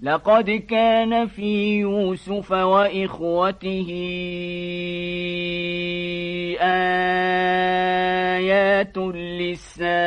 لقد كان في يوسف وإخوته آيات للسائلين.